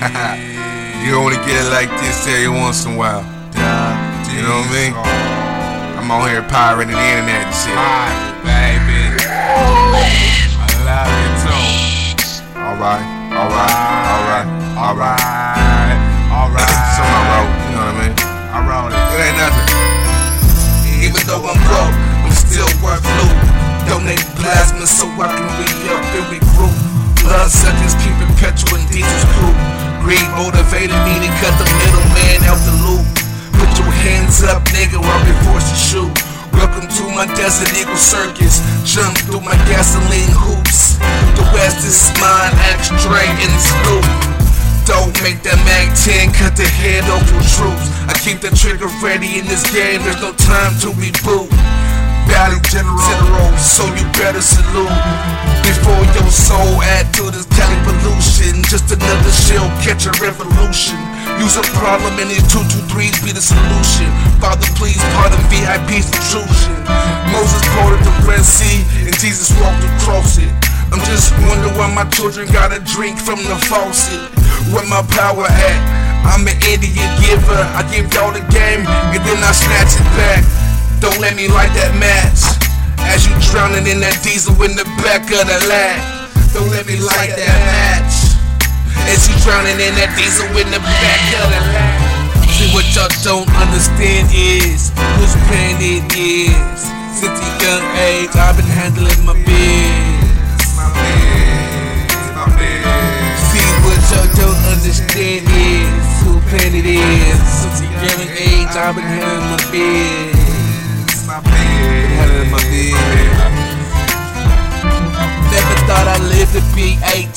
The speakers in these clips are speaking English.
you only get it like this every once in a while. You know what I mean? I'm on here pirating the internet and shit. Pirate, baby. I love you too. Alright, alright, alright, alright. Alright. So I wrote, you know what I mean? I wrote it. It ain't nothing. Even though I'm broke, I'm still worth loot. Donate plasma so I can re-up and regroup. Cut the middleman out the loop. Put your hands up, nigga, or be forced to shoot. Welcome to my Desert Eagle Circus. Jump through my gasoline hoops. The West is mine, act straight and Snoop. Don't make that Mag 10 cut the head off your troops. I keep the trigger ready in this game, there's no time to reboot. Valley General, General, so you better salute. Before your soul add to this Cali pollution, just another shell catch a revolution. Use a problem and these 223s be the solution. Father, please pardon VIP's intrusion. Moses parted the Red Sea and Jesus walked across it. I'm just wondering why my children gotta drink from the faucet. Where my power at? I'm an Indian giver. I give y'all the game and then I snatch it back. Don't let me light that match. As you drowning in that diesel in the back of the lag. Don't let me light that match. As you drowning in that diesel in the back of the lag. See what y'all don't understand is whose plan it is. Since a young age, I've been handling my biz. My biz. My biz. See what y'all don't understand is who plan it is. Since a young age, I've been handling my biz. My biz. Handling my biz. Never thought I'd live to be 18,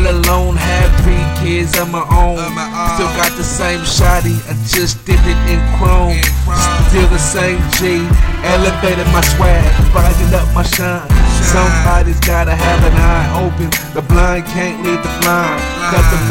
let alone have three kids of my own. Still got the same shotty, I just did it in chrome. Still the same G, elevated my swag, brightened up my shine. Somebody's gotta have an eye open, the blind can't lead the blind.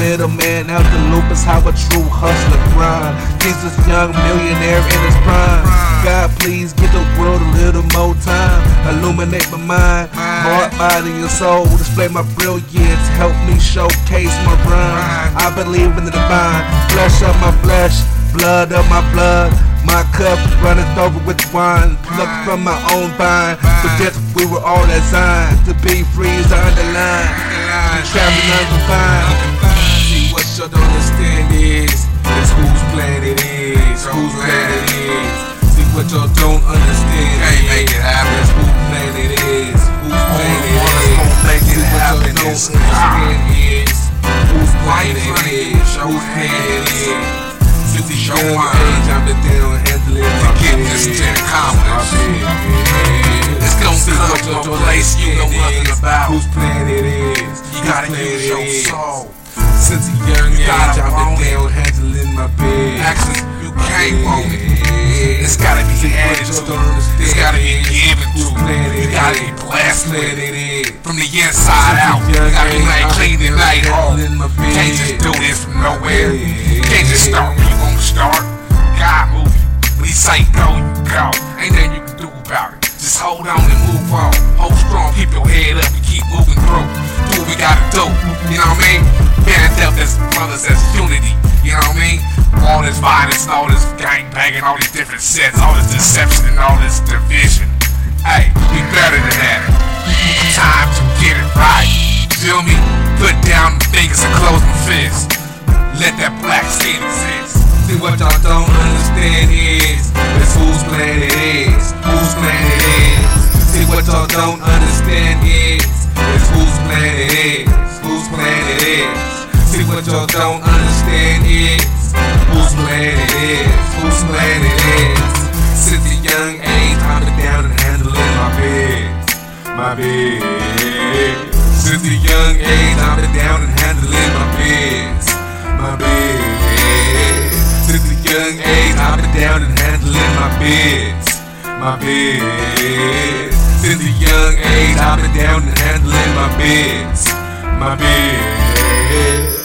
The middleman out the loop is how a true hustler grind. Jesus, young millionaire in his prime. God, please give the world a little more time. Illuminate my mind, heart, body, and soul. Display my brilliance, help me showcase my rhyme. I believe in the divine, flesh of my flesh, blood of my blood. My cup runneth over with wine, plucked from my own vine. For death, we were all designed to be free as I underline. Traveling unconfined. See what you don't understand is is whose plan it is, whose plan it is. See what y'all don't understand. Can't make it happen. Is whose plan it is, whose plan it is. gonna make it See what happen don't understand is whose plan it is, whose plan it is. Since a young age, I've been down handling my get this to accomplish. My biz. It's gonna See come to you a place you know nothing about. Whose plan it is, You gotta use your soul. Since a young age, I've been it. down handling my biz. Actually, you can't want it. It's gotta be added to. It's gotta be given to. You gotta be it. From the inside out. You gotta be like clean and like home. Can't just do this from nowhere. Can't just start when you won't start. God move you. When he say go, you go. Ain't nothing you can do about it. Just hold on and move on. Hold strong, keep your head up and keep moving brothers, as unity. You know what I mean? All this violence all this gang banging, all these different sets, all this deception and all this division. Hey, we better than that. Time to get it right. Feel me? Put down the fingers and close my fist. Let that black skin exist. See what y'all don't understand is is whose plan it is, whose plan it is. See what y'all don't understand is is whose plan it is, whose plan it is. See what y'all don't understand is whose plan it is, whose plan it is. Since a young age, I've been down and handling my biz, my biz. Since a young age, I've been down and handling my biz, my biz. Since a young age, I've been down and handling my biz, my biz. Since a young age, I've been down and handling my biz, my biz.